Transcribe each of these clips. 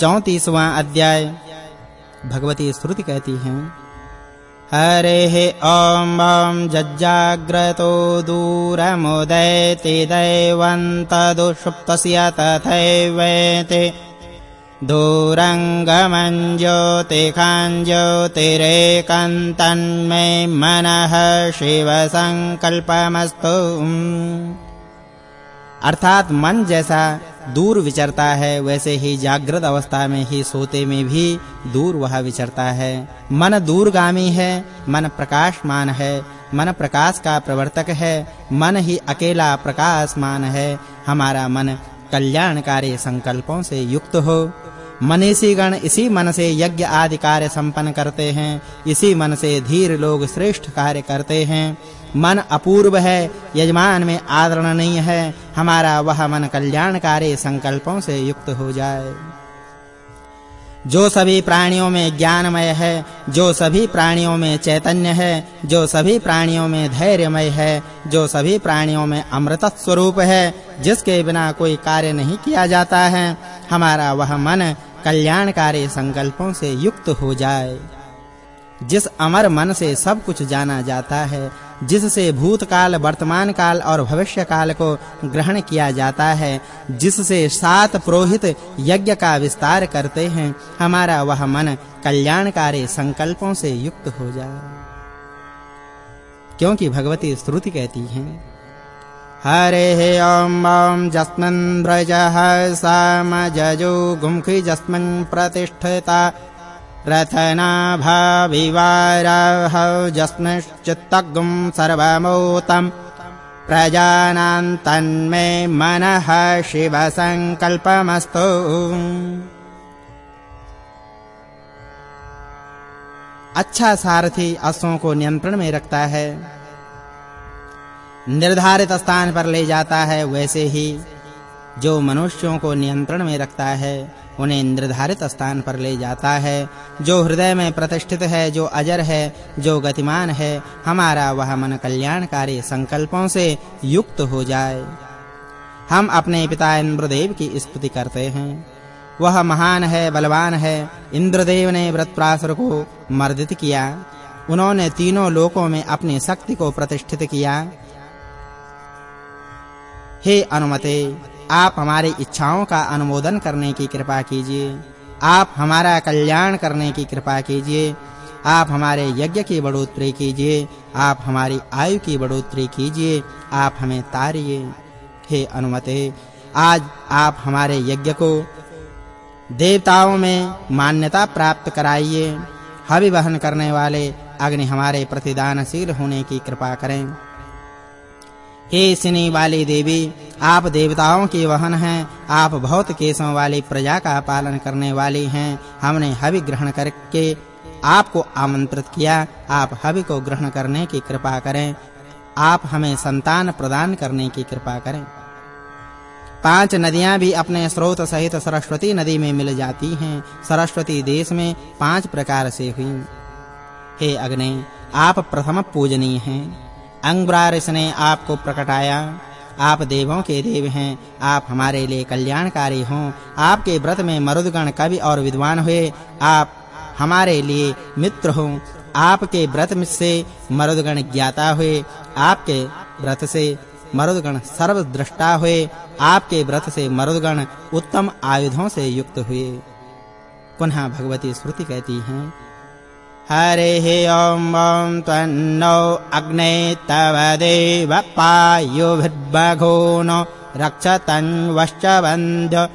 34वां अध्याय। भगवती श्रुति कहती हैं, हरेः ॐ ॐ जज्जाग्रतो दूरमुदैति दैवन्तदुषुप्तस्य तथैवेति दूरङ्गमञ्ज्योतिखाञ्ज्योतिरेकन्तन्मे मनः शिवसङ्कल्पमस्तु। अर्थात मन जैसा दूर विचरता है, वैसे ही जागृत अवस्था में ही सोते में भी दूर वह विचरता है। मन दूरगामी है, मन प्रकाशमान है, मन प्रकाश का प्रवर्तक है, मन ही अकेला प्रकाशमान है। हमारा मन कल्याणकारी संकल्पों से युक्त हो। मनीषी गण इसी मन से यज्ञ आदि कार्य संपन्न करते हैं, इसी मन से धीर लोग श्रेष्ठ कार्य करते हैं। मन अपूर्व है, यजमान में आदरण नहीं है, हमारा वह मन कल्याणकारी संकल्पों से युक्त हो जाए। जो सभी प्राणियों में ज्ञानमय है, जो सभी प्राणियों में चैतन्य है, जो सभी प्राणियों में धैर्यमय है, जो सभी प्राणियों में अमृत स्वरूप है, जिसके बिना कोई कार्य नहीं किया जाता है, हमारा वह मन कल्याणकारी संकल्पों से युक्त हो जाए। जिस अमर मन से सब कुछ जाना जाता है, जिससे भूतकाल वर्तमान काल और भविष्य काल को ग्रहण किया जाता है, जिससे सात पुरोहित यज्ञ का विस्तार करते हैं, हमारा वह मन कल्याणकारी संकल्पों से युक्त हो जाए। क्योंकि भगवती श्रुति कहती है हरे ॐ ॐ जस्मिन् व्रजः सामजजो गुंखि जस्मिन् प्रतिष्ठिता। रथनाभाविवारः जस्मिश्चित्तगुं सर्वमोतं प्रजानां तन्मे मनः शिवसङ्कल्पमस्तु। अच्छा सारथी असों को नियंत्रण में रखता है। निर्धारित स्थान पर ले जाता है, वैसे ही जो मनुष्यों को नियंत्रण में रखता है, उन्हें निर्धारित स्थान पर ले जाता है। जो हृदय में प्रतिष्ठित है, जो अजर है, जो गतिमान है, हमारा वह मन कल्याणकारी संकल्पों से युक्त हो जाए। हम अपने पिता इंद्रदेव की स्तुति करते हैं। वह महान है, बलवान है, इंद्रदेव ने वृत्रासुर को मर्दित किया। उन्होंने तीनों लोकों में अपनी शक्ति को प्रतिष्ठित किया। हे अनुमते, आप हमारी इच्छाओं का अनुमोदन करने की कृपा कीजिए। आप हमारा कल्याण करने की कृपा कीजिए। आप हमारे यज्ञ की बढ़ोतरी कीजिए। आप हमारी आयु की बढ़ोतरी कीजिए। आप हमें तारिए। हे अनुमते, आज आप हमारे यज्ञ को देवताओं में मान्यता प्राप्त कराइए। हवि वहन करने वाले अग्नि हमारे प्रतिदानशील होने की कृपा करें। हे सिनी वाली देवी, आप देवताओं की वहन हैं, आप बहुत केसों वाली प्रजा का पालन करने वाली हैं। हमने हवि ग्रहण करके आपको आमंत्रित किया, आप हवि को ग्रहण करने की कृपा करें, आप हमें संतान प्रदान करने की कृपा करें। पाँच नदियाँ भी अपने स्रोत सहित सरस्वती नदी में मिल जाती हैं। सरस्वती देश में पाँच प्रकार से हुई। हे अग्नि, आप प्रथम पूजनीय हैं। अंगुरारिस ने आपको प्रकटाया। आप देवों के देव हैं। आप हमारे लिए कल्याणकारी हों। आपके व्रत में मरुदगण कवि और विद्वान हुए। आप हमारे लिए मित्र हों। आपके व्रत से मरुदगण ज्ञाता हुए। आपके व्रत से मरुदगण सर्व दृष्टा हुए। आपके व्रत से मरुदगण उत्तम आयुधों से युक्त हुए। पुनः भगवती श्रुति कहती हैं। हरिः ॐ ॐ त्वन्नो अग्ने तव देव पायुभिर्बघो नो रक्षतन्वश्च वन्द्य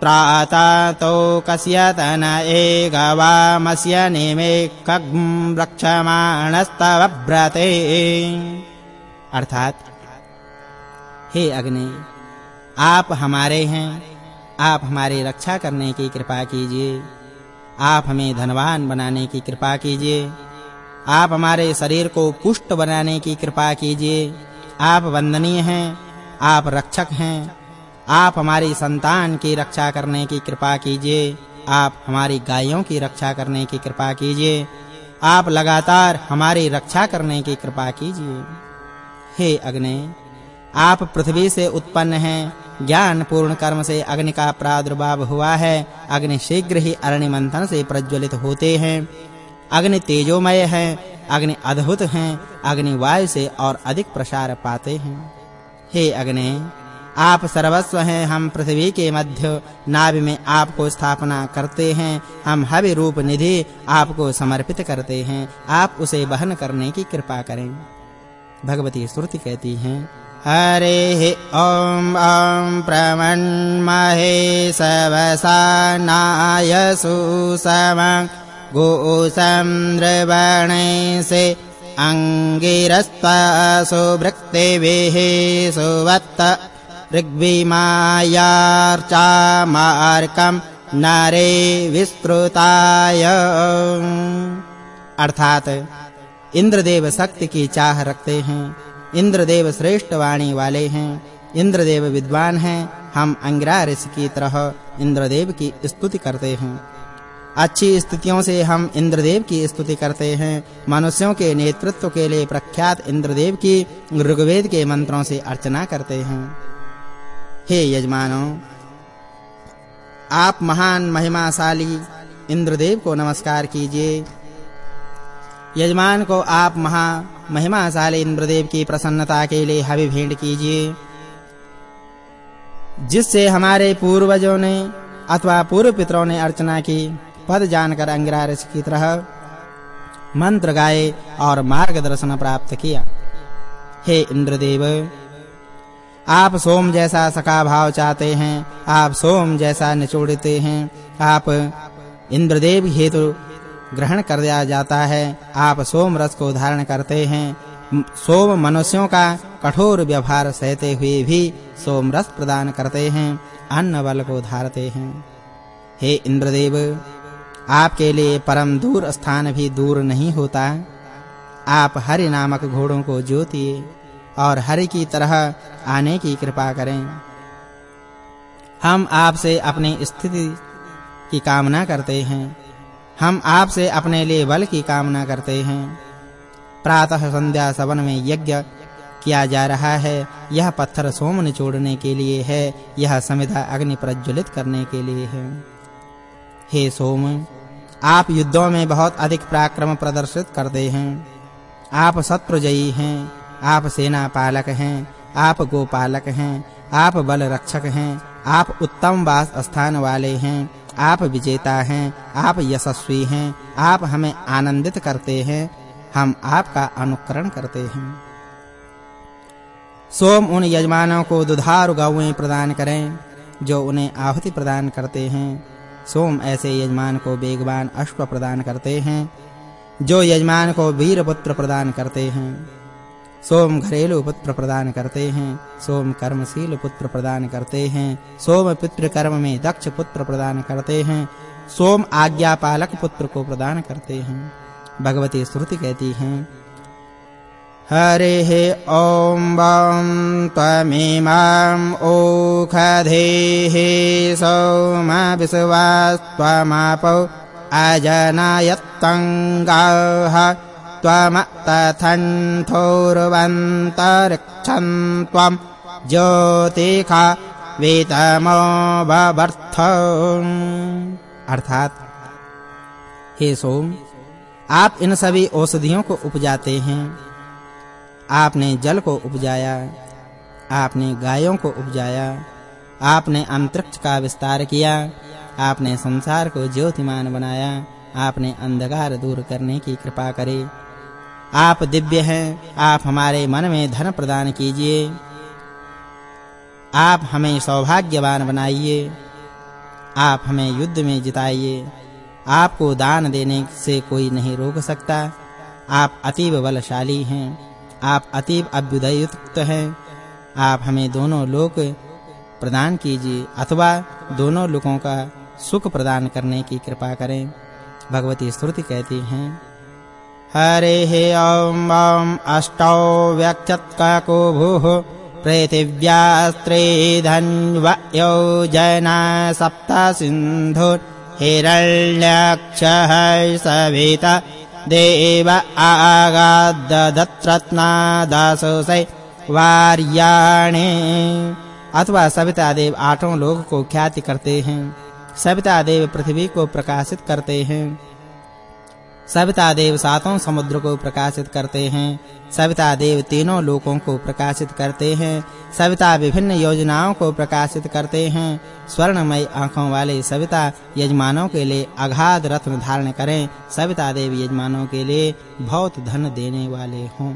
त्रातातो कस्य तन एगवामस्य निमेकग्ं रक्षमाणस्तव व्रते। अर्थात, हे अग्नि, आप हमारे हैं, आप हमारी रक्षा करने की कृपा कीजिए। आप हमें धनवान बनाने की कृपा कीजिए। आप हमारे शरीर को पुष्ट बनाने की कृपा कीजिए। आप वंदनीय हैं, आप रक्षक हैं। आप हमारी संतान की रक्षा करने की कृपा कीजिए। आप हमारी गायों की रक्षा करने की कृपा कीजिए। आप लगातार हमारी रक्षा करने की कृपा कीजिए। हे अग्नि, आप पृथ्वी से उत्पन्न हैं ज्ञान पूर्ण कर्म से अग्नि का प्रादुर्भाव हुआ है। अग्नि शीघ्र ही अरणि मंथन से प्रज्वलित होते हैं। अग्नि तेजोमय है, अग्नि अद्भुत हैं, अग्नि वायु से और अधिक प्रसार पाते हैं। हे अग्नि, आप सर्वस्व हैं, हम पृथ्वी के मध्य नाभि में आपको स्थापना करते हैं। हम हवि रूप निधि आपको समर्पित करते हैं। आप उसे वहन करने की कृपा करें। भगवती श्रुति कहती हैं हरे ॐ ॐ प्रमन्महे सवसानाय सुसम गोसंद्रवणे से अङ्गिरस्तासु भृक्तिभिः सुवत्त ऋग्विमायार्चामार्कम् नरे विस्तृताय। अर्थात इंद्रदेव शक्ति की चाह रखते हैं इंद्रदेव श्रेष्ठ वाणी वाले हैं। इंद्रदेव विद्वान हैं। हम अंगिरा ऋषि की तरह इंद्रदेव की स्तुति करते हैं। अच्छी स्थितियों से हम इंद्रदेव की स्तुति करते हैं। मनुष्यों के नेतृत्व के लिए प्रख्यात इंद्रदेव की ऋग्वेद के मंत्रों से अर्चना करते हैं। हे यजमानों, आप महान महिमाशाली इंद्रदेव को नमस्कार कीजिए। यजमान को आप महा महिमाशाली इंद्रदेव की प्रसन्नता के लिए हवि भेंट कीजिए। जिससे हमारे पूर्वजों ने अथवा पूर्व पितरों ने अर्चना की, पद जानकर अंगिरारस की तरह मंत्र गाए और मार्गदर्शन प्राप्त किया। हे इंद्रदेव, आप सोम जैसा सका भाव चाहते हैं, आप सोम जैसा निचोड़ते हैं, आप इंद्रदेव हेतु ग्रहण कर दिया जाता है। आप सोम रस को धारण करते हैं। सोम मनुष्यों का कठोर व्यवहार सहते हुए भी सोम रस प्रदान करते हैं, अन्न बल को धारते हैं। हे इंद्रदेव, आपके लिए परम दूर स्थान भी दूर नहीं होता। आप हरि नामक घोड़ों को जोतिए और हरि की तरह आने की कृपा करें। हम आपसे अपनी स्थिति की कामना करते हैं। हम आपसे अपने लिए बल की कामना करते हैं। प्रातः संध्या सवन में यज्ञ किया जा रहा है। यह पत्थर सोम निचोड़ने के लिए है। यह समिधा अग्नि प्रज्वलित करने के लिए है। हे सोम, आप युद्धों में बहुत अधिक पराक्रम प्रदर्शित करते हैं। आप शत्रुजयी हैं, आप सेना पालक हैं, आप गोपालक हैं, आप बल रक्षक हैं, आप उत्तम वास स्थान वाले हैं। आप विजेता हैं, आप यशस्वी हैं, आप हमें आनंदित करते हैं, हम आपका अनुकरण करते हैं। सोम उन यजमानों को दुधारू गौएँ प्रदान करें, जो उन्हें आहुति प्रदान करते हैं। सोम ऐसे यजमान को वेगवान अश्व प्रदान करते हैं, जो यजमान को वीर पुत्र प्रदान करते हैं। सोम घरेलू पुत्र प्रदान करते हैं, सोम कर्मशील पुत्र प्रदान करते हैं, सोम पितृ कर्म में दक्ष पुत्र प्रदान करते हैं, सोम आज्ञा पालक पुत्र को प्रदान करते हैं। भगवती श्रुति कहती हैं, हरे हे ॐ वं त्वमिमाम् ओखधेः सोम विश्वास्त्वमापौ अजनायत्तङ्गाः। त्वमतथन्थोर्वन्तरिक्षं त्वं ज्योतिखा वेतमो बवर्थ अर्थात, हे सोम, आप इन सभी औषधियों को उपजाते हैं। आपने जल को उपजाया, आपने गायों को उपजाया, आपने अंतरिक्ष का विस्तार किया, आपने संसार को ज्योतिमान बनाया, आपने अंधकार दूर करने की कृपा करी। आप दिव्य हैं, आप हमारे मन में धन प्रदान कीजिए। आप हमें सौभाग्यवान बनाइए। आप हमें युद्ध में जिताइए। आपको दान देने से कोई नहीं रोक सकता। आप अतीब बलशाली हैं, आप अतीब अभ्युदयुक्त हैं। आप हमें दोनों लोक प्रदान कीजिए अथवा दोनों लोकों का सुख प्रदान करने की कृपा करें। भगवती स्तुति कहती हैं। हरिः ॐ ॐ अष्टौ व्यक्षत्ककुभुः पृथिव्यास्त्रिधन्वयो जना सप्त सिन्धुर्हिरण्यक्षः सविता देव आगाददत्रत्नादासुसै वार्याणि। अथवा सविता देव आठों लोक को ख्याति करते हैं सविता देव पृथ्वी को प्रकाशित करते हैं। सविता देव सातों समुद्र को प्रकाशित करते हैं। सविता देव तीनों लोकों को प्रकाशित करते हैं। सविता विभिन्न योजनाओं को प्रकाशित करते हैं। स्वर्णमय आँखों वाले सविता यजमानों के लिए अगाध रत्न धारण करें। सविता देव यजमानों के लिए बहुत धन देने वाले हों।